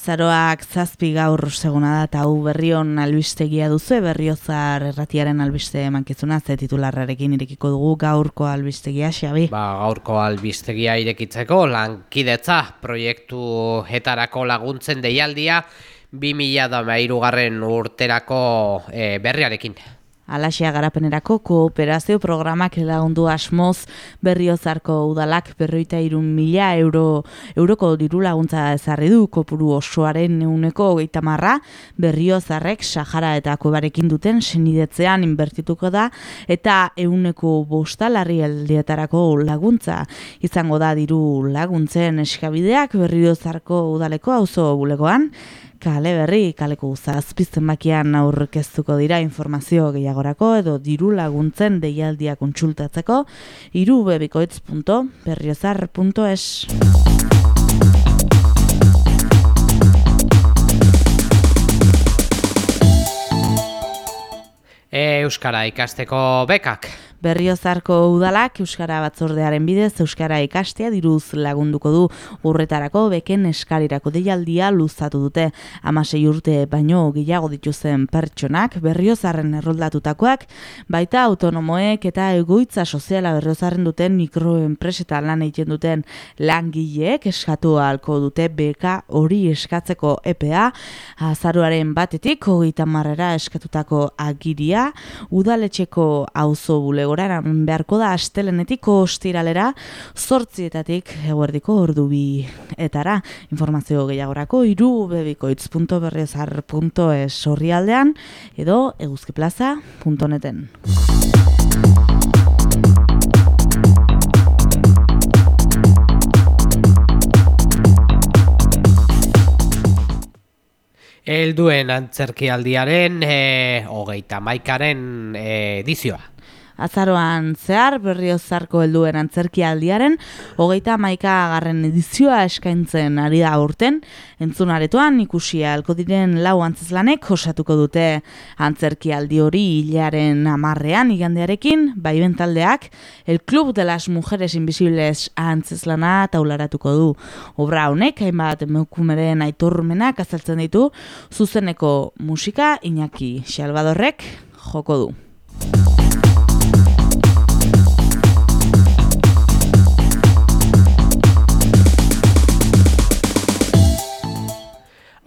Azaroak zazpi gaur seguna da eta hau berrion albistegia duzu, berriozar erratiaren albiste mankizuna, ze titularrarekin irekiko dugu gaurko albistegia, Xabi? Ba, gaurko albistegia irekitzeko, lankidetza proiektu etarako laguntzen deialdia, 2000 da garren urterako e, berriarekin. Alaxia garapenerako kooperazio programak lagundu asmoz berriozarko udalak berroita irun mila euro, euroko diru laguntza ezarri du kopuru osoaren neuneko hogeita marra. Berriozarrek Sahara eta kobarekin duten senidetzean inbertituko da eta euneko bostalarri aldietarako laguntza. Izango da diru laguntzen eskabideak berriozarko udaleko auzo bulegoan Kale berri, kaleko zazpizten bakian aurkeztuko dira informazio gehiagorako edo diru laguntzen deialdia kontsultatzeko irubebikoitz.berriozar.es Euskara ikasteko bekak. Berriozarko udalak Euskara batzordearen bidez Euskara ikastea diruz lagunduko du urretarako beken eskarirako deialdia luzatu dute. Amasei urte baino gehiago dituzen pertsonak berriozarren erroldatutakoak, baita autonomoek eta egoitza soziala berriozarren duten mikroenpreseta lan egiten duten langileek eskatu halko dute beka hori eskatzeko EPA azaruaren batetik hogeita marrera eskatutako agiria udaletxeko auzo bulego gorara beharko da astelenetiko ostiralera zortzietatik eguerdiko ordu bi. Etara informazio gehiagorako iru bebikoitz.berrezar.es horri aldean edo eguzkiplaza.neten Elduen antzerkialdiaren e, hogeita maikaren e, edizioa azaroan zehar berriozarko helduen antzerki aldiaren, hogeita maika agarren edizioa eskaintzen ari da urten, entzunaretoan ikusia alko diren lau antzeslanek osatuko dute antzerki aldi hori hilaren amarrean igandearekin, bai taldeak, el Club de las Mujeres Invisibles antzeslana taularatuko du. Obra honek, hainbat meukumeren aitormenak azaltzen ditu, zuzeneko musika Iñaki Xalbadorrek joko du.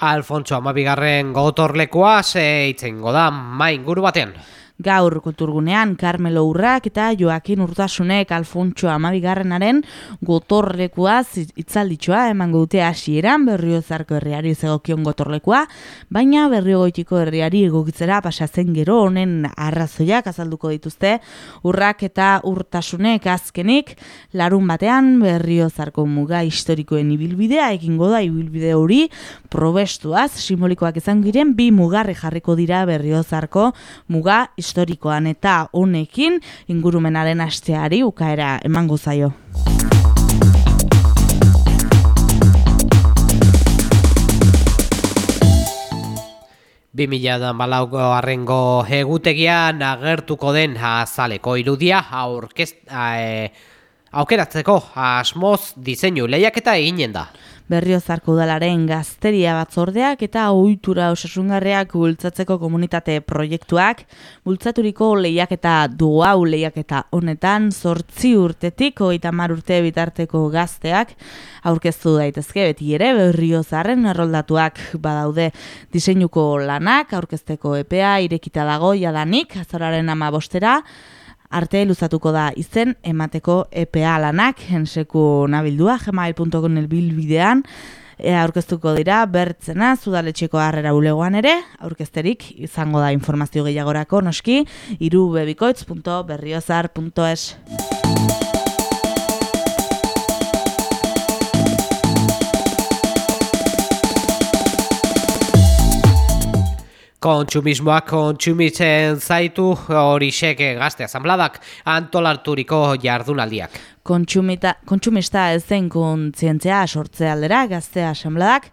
Alfonso Amabigarren gotorlekoa ze itzen goda main guru batean. Gaur kulturgunean Carmelo Urrak eta Joaquin Urtasunek Alfontxo Amabigarrenaren gotorlekuaz itzalditxoa emango dute hasieran berriozarko herriari zegokion gotorlekua, baina berriogoitiko herriari egokitzera pasatzen gero honen arrazoiak azalduko dituzte Urrak eta Urtasunek. Azkenik larun batean berriozarko muga historikoen ibilbidea egingo da ibilbide hori probestuaz simbolikoak izan giren bi mugarri jarriko dira berriozarko muga historikoan eta honekin ingurumenaren asteari ukaera emango zaio. Bi mila da malauko arrengo egutegian agertuko den azaleko irudia aurkest, e, aukeratzeko asmoz diseinu lehiaketa eginen da. Berriozarko udalaren gazteria batzordeak eta ohitura osasungarreak bultzatzeko komunitate proiektuak. Bultzaturiko lehiaketa duau lehiaketa honetan zortzi urtetik hogeita mar urte bitarteko gazteak aurkeztu daitezke. Beti ere berriozarren erroldatuak badaude. Diseinuko lanak aurkezteko epea irekita dago jadanik azoraren ama bostera arte luzatuko da izen emateko EPA lanak enseku nabildua gmail.com elbilbidean e, aurkeztuko dira bertzena zudaletxeko harrera ulegoan ere aurkezterik izango da informazio gehiagorako noski irubebikoitz.berriozar.es Kontsumismoak kontsumitzen zaitu hori seke gazte azambladak antolarturiko jardunaldiak. Kontsumista ez zen kontzientzia sortzea aldera, gaztea asamladak,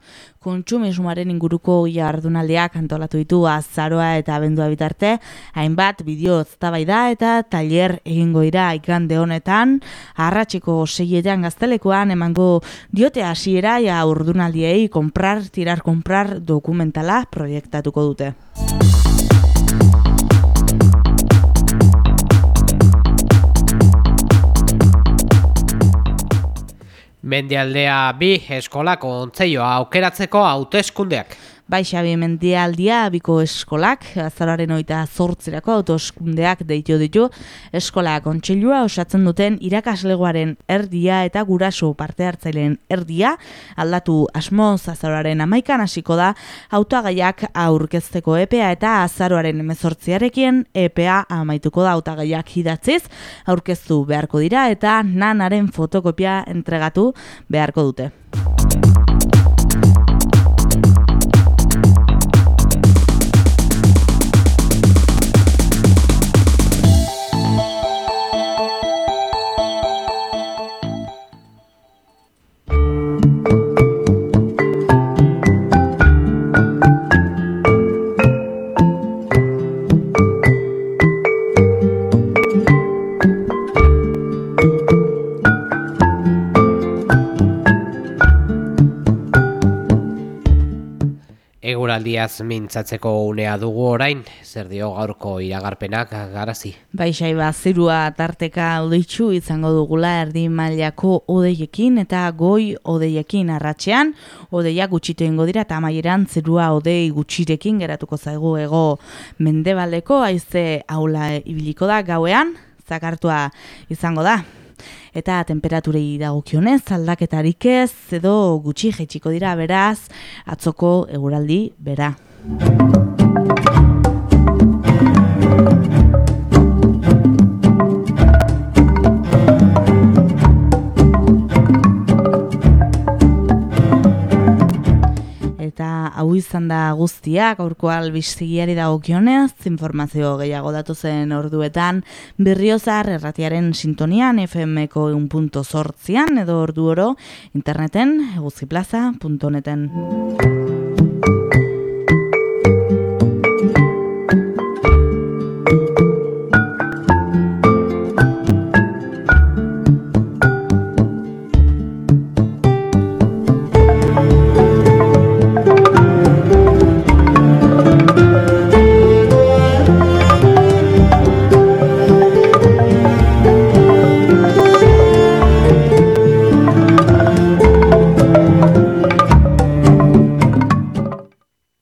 kontsumismoaren inguruko jardunaldiak antolatu ditu azaroa eta abendua bitarte, hainbat bideo da eta tailer egingo dira ikande honetan, arratxeko seietan gaztelekoan emango diote hasiera ja urdunaldiei komprar, tirar komprar dokumentala proiektatuko dute. Mendialdea bi eskolako ontzeioa aukeratzeko hauteskundeak. Bai, Xabi, mendialdia biko eskolak, azararen oita zortzerako autoskundeak deitu ditu, eskola kontxilua osatzen duten irakaslegoaren erdia eta guraso parte hartzaileen erdia, aldatu asmo azararen amaikan hasiko da, autoagaiak aurkezteko EPA eta azaroaren emezortziarekin EPA amaituko da autoagaiak hidatziz, aurkeztu beharko dira eta nanaren fotokopia entregatu beharko dute. Eguraldiaz mintzatzeko unea dugu orain, zer dio gaurko iragarpenak garazi. Bai, ba, zerua tarteka odeitzu izango dugula erdi mailako odeiekin eta goi odeiekin arratxean, odeiak gutxitu ingo dira eta amaieran zerua odei gutxirekin geratuko zaigu ego mendebaldeko, aize aula ibiliko da gauean, zakartua izango da eta temperaturei dagokionez aldaketarik ez edo gutxi jaitsiko dira beraz atzoko eguraldi bera. Izan da guztiak, aurko albistigiari dagokionez, informazio gehiago datu zen orduetan, berriozar erratiaren sintonian FM-ko punto sortzian edo ordu oro interneten eguzkiplaza.neten. Música